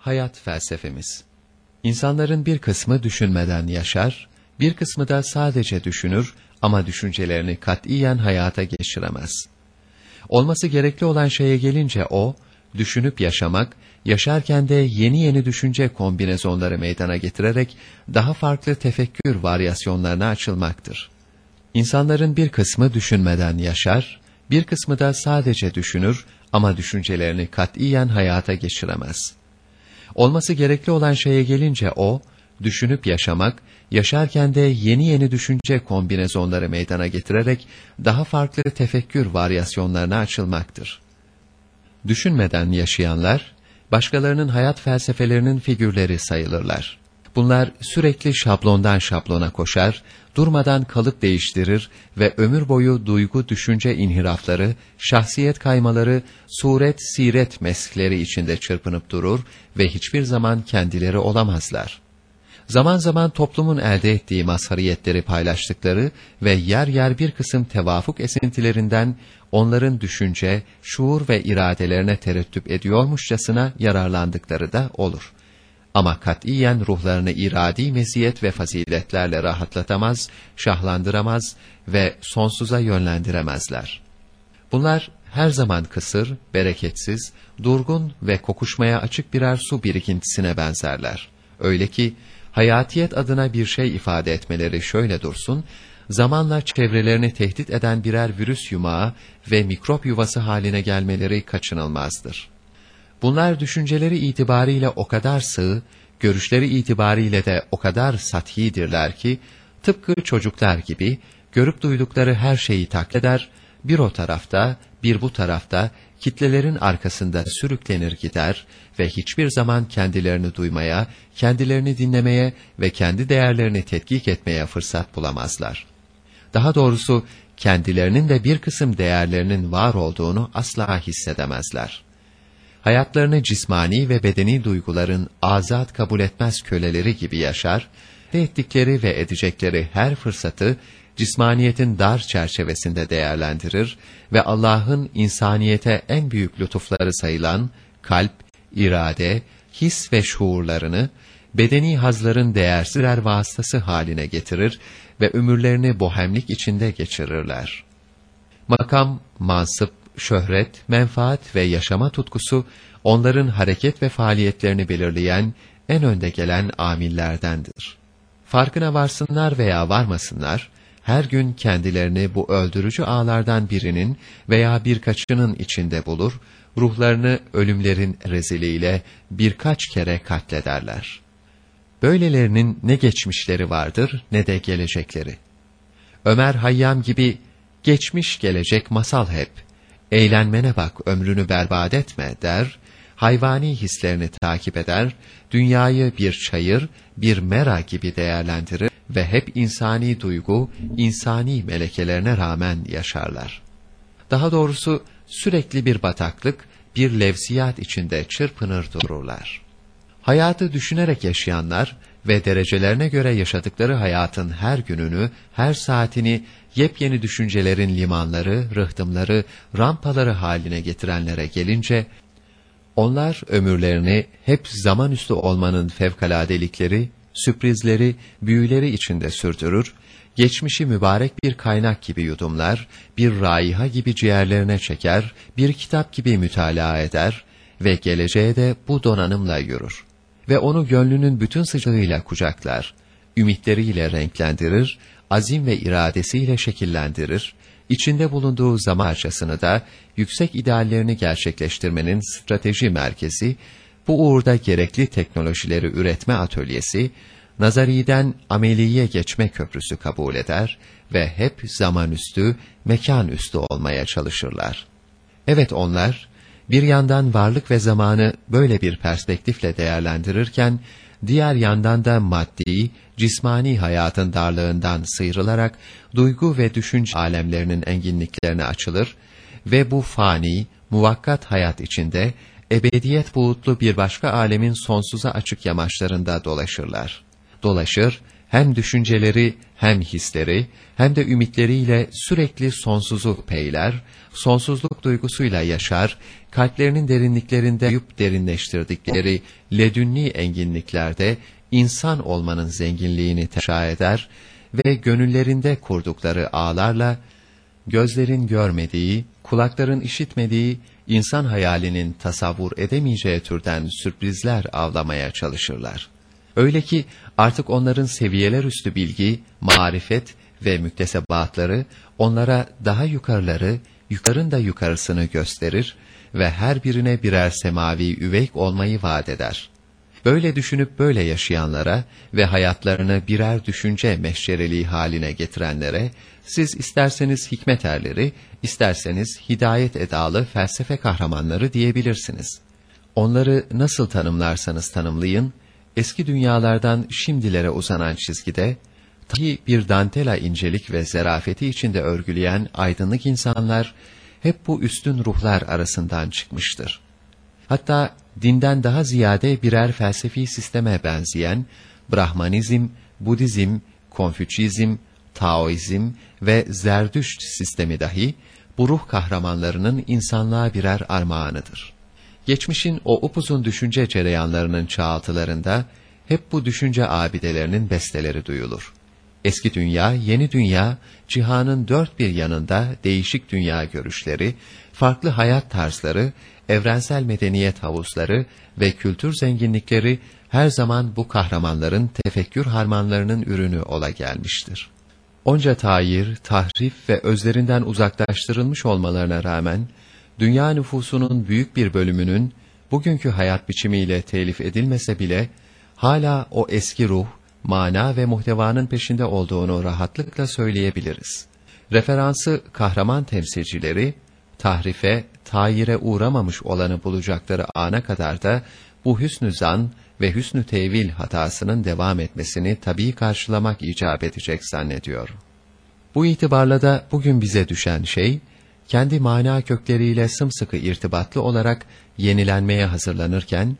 Hayat felsefemiz İnsanların bir kısmı düşünmeden yaşar, bir kısmı da sadece düşünür ama düşüncelerini katiyen hayata geçiremez. Olması gerekli olan şeye gelince o, düşünüp yaşamak, yaşarken de yeni yeni düşünce kombinezonları meydana getirerek daha farklı tefekkür varyasyonlarına açılmaktır. İnsanların bir kısmı düşünmeden yaşar, bir kısmı da sadece düşünür ama düşüncelerini katiyen hayata geçiremez. Olması gerekli olan şeye gelince o, düşünüp yaşamak, yaşarken de yeni yeni düşünce kombinezonları meydana getirerek daha farklı tefekkür varyasyonlarına açılmaktır. Düşünmeden yaşayanlar, başkalarının hayat felsefelerinin figürleri sayılırlar. Bunlar sürekli şablondan şablona koşar, durmadan kalıp değiştirir ve ömür boyu duygu düşünce inhirafları, şahsiyet kaymaları, suret siret meskleri içinde çırpınıp durur ve hiçbir zaman kendileri olamazlar. Zaman zaman toplumun elde ettiği mazhariyetleri paylaştıkları ve yer yer bir kısım tevafuk esintilerinden onların düşünce, şuur ve iradelerine terettüp ediyormuşçasına yararlandıkları da olur. Ama katiyen ruhlarını iradi meziyet ve faziletlerle rahatlatamaz, şahlandıramaz ve sonsuza yönlendiremezler. Bunlar her zaman kısır, bereketsiz, durgun ve kokuşmaya açık birer su birikintisine benzerler. Öyle ki, hayatiyet adına bir şey ifade etmeleri şöyle dursun, zamanla çevrelerini tehdit eden birer virüs yumağı ve mikrop yuvası haline gelmeleri kaçınılmazdır. Bunlar düşünceleri itibariyle o kadar sığ, görüşleri itibariyle de o kadar sathidirler ki, tıpkı çocuklar gibi, görüp duydukları her şeyi takleder, bir o tarafta, bir bu tarafta, kitlelerin arkasında sürüklenir gider ve hiçbir zaman kendilerini duymaya, kendilerini dinlemeye ve kendi değerlerini tetkik etmeye fırsat bulamazlar. Daha doğrusu, kendilerinin de bir kısım değerlerinin var olduğunu asla hissedemezler hayatlarını cismani ve bedeni duyguların azat kabul etmez köleleri gibi yaşar, ettikleri ve edecekleri her fırsatı cismaniyetin dar çerçevesinde değerlendirir ve Allah'ın insaniyete en büyük lütufları sayılan kalp, irade, his ve şuurlarını bedeni hazların değersiz vasıtası haline getirir ve ömürlerini bohemlik içinde geçirirler. Makam, mansıp, şöhret, menfaat ve yaşama tutkusu, onların hareket ve faaliyetlerini belirleyen, en önde gelen amillerdendir. Farkına varsınlar veya varmasınlar, her gün kendilerini bu öldürücü ağlardan birinin veya birkaçının içinde bulur, ruhlarını ölümlerin reziliyle birkaç kere katlederler. Böylelerinin ne geçmişleri vardır ne de gelecekleri. Ömer Hayyam gibi geçmiş gelecek masal hep, eğlenmene bak ömrünü berbat etme der, hayvani hislerini takip eder, dünyayı bir çayır, bir mera gibi değerlendirir ve hep insani duygu, insani melekelerine rağmen yaşarlar. Daha doğrusu sürekli bir bataklık, bir levsiyat içinde çırpınır dururlar. Hayatı düşünerek yaşayanlar ve derecelerine göre yaşadıkları hayatın her gününü, her saatini yepyeni düşüncelerin limanları, rıhtımları, rampaları haline getirenlere gelince, onlar ömürlerini hep zaman üstü olmanın fevkaladelikleri, sürprizleri, büyüleri içinde sürdürür, geçmişi mübarek bir kaynak gibi yudumlar, bir raiha gibi ciğerlerine çeker, bir kitap gibi mütalaa eder ve geleceğe de bu donanımla yürür. Ve onu gönlünün bütün sıcağıyla kucaklar, ümitleriyle renklendirir, azim ve iradesiyle şekillendirir, içinde bulunduğu zaman harcasını da yüksek ideallerini gerçekleştirmenin strateji merkezi, bu uğurda gerekli teknolojileri üretme atölyesi, nazariden ameliye geçme köprüsü kabul eder ve hep zaman üstü, mekan üstü olmaya çalışırlar. Evet onlar, bir yandan varlık ve zamanı böyle bir perspektifle değerlendirirken, diğer yandan da maddi, cismani hayatın darlığından sıyrılarak duygu ve düşünce alemlerinin enginliklerine açılır ve bu fani, muvakkat hayat içinde ebediyet buğutlu bir başka alemin sonsuza açık yamaçlarında dolaşırlar. Dolaşır, hem düşünceleri hem hisleri hem de ümitleriyle sürekli sonsuzu peyler, sonsuzluk duygusuyla yaşar, kalplerinin derinliklerinde yuyup derinleştirdikleri ledünni enginliklerde insan olmanın zenginliğini teşa eder ve gönüllerinde kurdukları ağlarla gözlerin görmediği, kulakların işitmediği, insan hayalinin tasavvur edemeyeceği türden sürprizler avlamaya çalışırlar. Öyle ki artık onların seviyeler üstü bilgi, marifet ve müktesebatları onlara daha yukarıları, yukarın da yukarısını gösterir ve her birine birer semavi üveyk olmayı vaat eder. Böyle düşünüp böyle yaşayanlara ve hayatlarını birer düşünce meşcereliği haline getirenlere, siz isterseniz hikmet erleri, isterseniz hidayet edalı felsefe kahramanları diyebilirsiniz. Onları nasıl tanımlarsanız tanımlayın, eski dünyalardan şimdilere uzanan çizgide, tahi bir dantela incelik ve zerafeti içinde örgüleyen aydınlık insanlar, hep bu üstün ruhlar arasından çıkmıştır. Hatta dinden daha ziyade birer felsefi sisteme benzeyen Brahmanizm, Budizm, Konfüçyizm, Taoizm ve Zerdüşt sistemi dahi bu ruh kahramanlarının insanlığa birer armağanıdır. Geçmişin o upuzun düşünce cereyanlarının çağaltılarında hep bu düşünce abidelerinin besteleri duyulur. Eski dünya, yeni dünya, cihanın dört bir yanında değişik dünya görüşleri, farklı hayat tarzları, evrensel medeniyet havuzları ve kültür zenginlikleri her zaman bu kahramanların tefekkür harmanlarının ürünü ola gelmiştir. Onca tayir, tahrif ve özlerinden uzaklaştırılmış olmalarına rağmen, dünya nüfusunun büyük bir bölümünün bugünkü hayat biçimiyle telif edilmese bile, hala o eski ruh, mana ve muhtevanın peşinde olduğunu rahatlıkla söyleyebiliriz. Referansı kahraman temsilcileri, tahrife, tayire uğramamış olanı bulacakları ana kadar da bu hüsnü zan ve hüsnü tevil hatasının devam etmesini tabii karşılamak icap edecek zannediyor. Bu itibarla da bugün bize düşen şey, kendi mana kökleriyle sımsıkı irtibatlı olarak yenilenmeye hazırlanırken,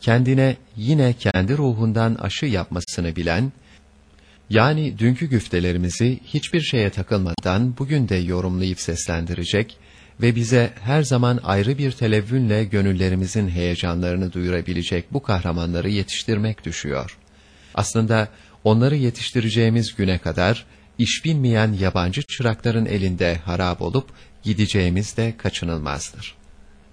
kendine yine kendi ruhundan aşı yapmasını bilen, yani dünkü güftelerimizi hiçbir şeye takılmadan bugün de yorumlayıp seslendirecek ve bize her zaman ayrı bir televvünle gönüllerimizin heyecanlarını duyurabilecek bu kahramanları yetiştirmek düşüyor. Aslında onları yetiştireceğimiz güne kadar iş bilmeyen yabancı çırakların elinde harap olup gideceğimiz de kaçınılmazdır.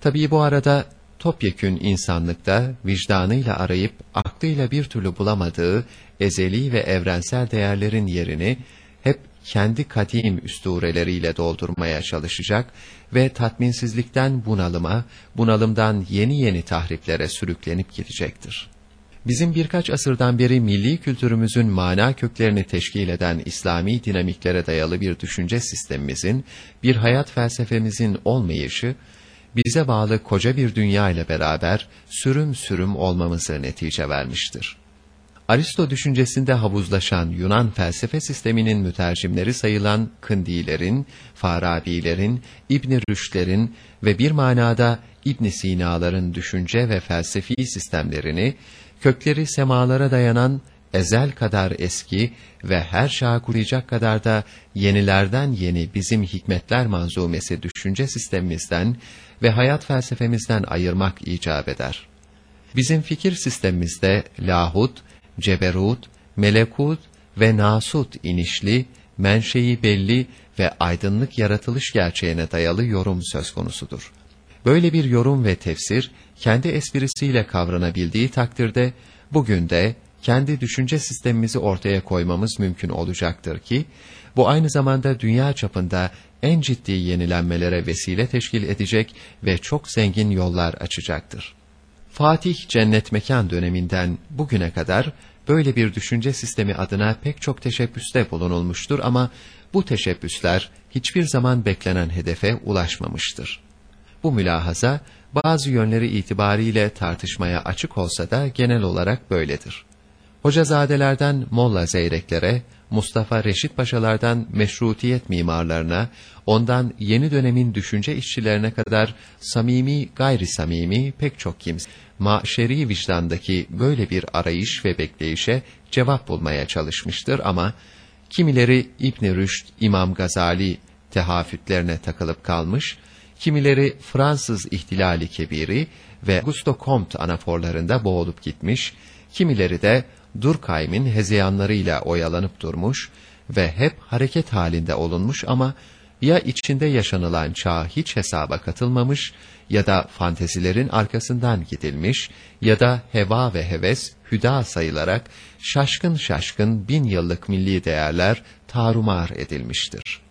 Tabii bu arada topyekün insanlıkta vicdanıyla arayıp aklıyla bir türlü bulamadığı ezeli ve evrensel değerlerin yerini hep kendi kadim üstureleriyle doldurmaya çalışacak ve tatminsizlikten bunalıma, bunalımdan yeni yeni tahriflere sürüklenip gidecektir. Bizim birkaç asırdan beri milli kültürümüzün mana köklerini teşkil eden İslami dinamiklere dayalı bir düşünce sistemimizin, bir hayat felsefemizin olmayışı, bize bağlı koca bir dünya ile beraber sürüm sürüm olmamızı netice vermiştir. Aristo düşüncesinde havuzlaşan Yunan felsefe sisteminin mütercimleri sayılan Kındilerin, Farabilerin, İbn Rüşdlerin ve bir manada İbn Sina'ların düşünce ve felsefi sistemlerini kökleri semalara dayanan ezel kadar eski ve her çağı kuruyacak kadar da yenilerden yeni bizim hikmetler manzumesi düşünce sistemimizden ve hayat felsefemizden ayırmak icap eder. Bizim fikir sistemimizde lahut, ceberut, melekut ve nasut inişli, menşei belli ve aydınlık yaratılış gerçeğine dayalı yorum söz konusudur. Böyle bir yorum ve tefsir, kendi esprisiyle kavranabildiği takdirde, bugün de kendi düşünce sistemimizi ortaya koymamız mümkün olacaktır ki, bu aynı zamanda dünya çapında en ciddi yenilenmelere vesile teşkil edecek ve çok zengin yollar açacaktır. Fatih cennet mekan döneminden bugüne kadar böyle bir düşünce sistemi adına pek çok teşebbüste bulunulmuştur ama bu teşebbüsler hiçbir zaman beklenen hedefe ulaşmamıştır. Bu mülahaza bazı yönleri itibariyle tartışmaya açık olsa da genel olarak böyledir. Hocazadelerden Molla Zeyreklere, Mustafa Reşit Paşalardan meşrutiyet mimarlarına, ondan yeni dönemin düşünce işçilerine kadar samimi, gayri samimi pek çok kimse, maşeri vicdandaki böyle bir arayış ve bekleyişe cevap bulmaya çalışmıştır ama, kimileri İbn Rüşd, İmam Gazali tehafütlerine takılıp kalmış, kimileri Fransız ihtilali kebiri ve Augusto Comte anaforlarında boğulup gitmiş, kimileri de Durkheim'in hezeyanlarıyla oyalanıp durmuş ve hep hareket halinde olunmuş ama ya içinde yaşanılan çağ hiç hesaba katılmamış ya da fantezilerin arkasından gidilmiş ya da heva ve heves hüda sayılarak şaşkın şaşkın bin yıllık milli değerler tarumar edilmiştir.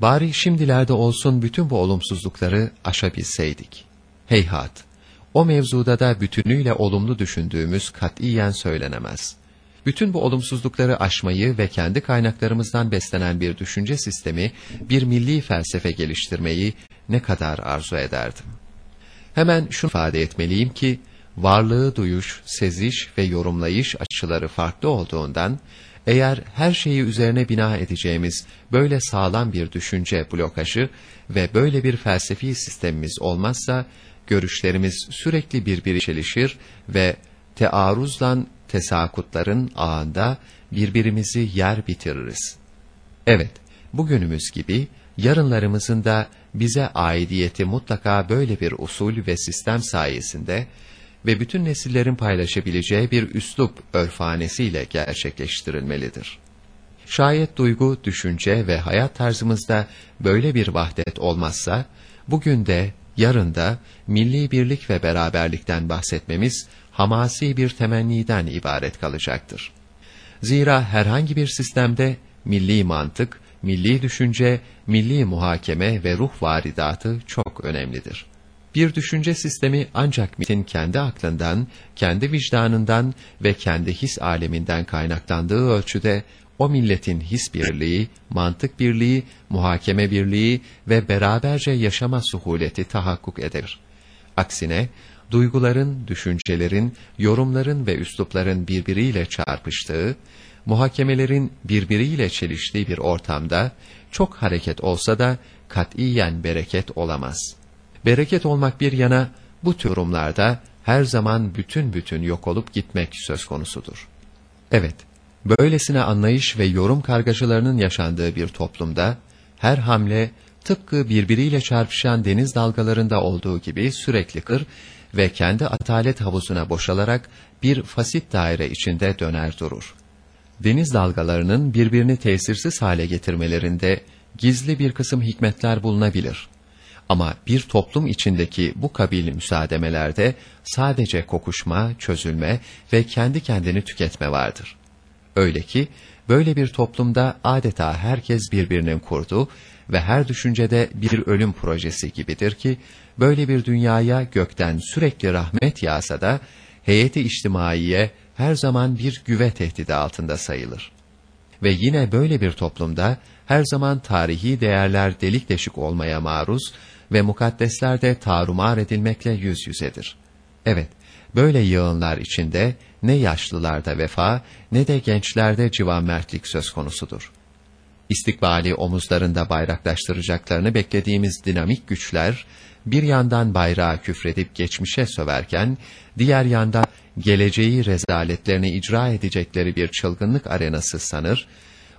Bari şimdilerde olsun bütün bu olumsuzlukları aşabilseydik. Heyhat! O mevzuda da bütünüyle olumlu düşündüğümüz katiyen söylenemez. Bütün bu olumsuzlukları aşmayı ve kendi kaynaklarımızdan beslenen bir düşünce sistemi, bir milli felsefe geliştirmeyi ne kadar arzu ederdim. Hemen şunu ifade etmeliyim ki, varlığı duyuş, seziş ve yorumlayış açıları farklı olduğundan, eğer her şeyi üzerine bina edeceğimiz böyle sağlam bir düşünce blokajı ve böyle bir felsefi sistemimiz olmazsa, görüşlerimiz sürekli birbiri çelişir ve tearuzlan tesakutların ağında birbirimizi yer bitiririz. Evet, bugünümüz gibi yarınlarımızın da bize aidiyeti mutlaka böyle bir usul ve sistem sayesinde ve bütün nesillerin paylaşabileceği bir üslup örfanesiyle gerçekleştirilmelidir. Şayet duygu, düşünce ve hayat tarzımızda böyle bir vahdet olmazsa, bugün de, yarın da milli birlik ve beraberlikten bahsetmemiz hamasi bir temenniden ibaret kalacaktır. Zira herhangi bir sistemde milli mantık, milli düşünce, milli muhakeme ve ruh varidatı çok önemlidir. Bir düşünce sistemi ancak mitin kendi aklından, kendi vicdanından ve kendi his aleminden kaynaklandığı ölçüde o milletin his birliği, mantık birliği, muhakeme birliği ve beraberce yaşama suhuleti tahakkuk eder. Aksine, duyguların, düşüncelerin, yorumların ve üslupların birbiriyle çarpıştığı, muhakemelerin birbiriyle çeliştiği bir ortamda, çok hareket olsa da katiyen bereket olamaz.'' Bereket olmak bir yana, bu tür durumlarda her zaman bütün bütün yok olup gitmek söz konusudur. Evet, böylesine anlayış ve yorum kargaşalarının yaşandığı bir toplumda, her hamle tıpkı birbiriyle çarpışan deniz dalgalarında olduğu gibi sürekli kır ve kendi atalet havuzuna boşalarak bir fasit daire içinde döner durur. Deniz dalgalarının birbirini tesirsiz hale getirmelerinde gizli bir kısım hikmetler bulunabilir. Ama bir toplum içindeki bu kabil müsaademelerde sadece kokuşma, çözülme ve kendi kendini tüketme vardır. Öyle ki böyle bir toplumda adeta herkes birbirinin kurdu ve her düşüncede bir ölüm projesi gibidir ki böyle bir dünyaya gökten sürekli rahmet yağsa da heyeti içtimaiye her zaman bir güve tehdidi altında sayılır. Ve yine böyle bir toplumda her zaman tarihi değerler delik deşik olmaya maruz ve mukaddesler de tarumar edilmekle yüz yüzedir. Evet, böyle yığınlar içinde ne yaşlılarda vefa ne de gençlerde civanmertlik söz konusudur. İstikbali omuzlarında bayraklaştıracaklarını beklediğimiz dinamik güçler, bir yandan bayrağı küfredip geçmişe söverken, diğer yandan geleceği rezaletlerini icra edecekleri bir çılgınlık arenası sanır,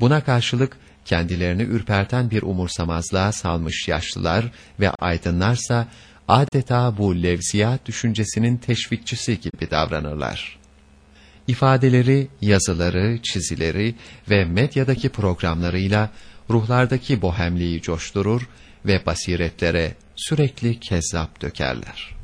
buna karşılık kendilerini ürperten bir umursamazlığa salmış yaşlılar ve aydınlarsa adeta bu levziyat düşüncesinin teşvikçisi gibi davranırlar. İfadeleri, yazıları, çizileri ve medyadaki programlarıyla ruhlardaki bohemliği coşturur ve basiretlere sürekli kezzap dökerler.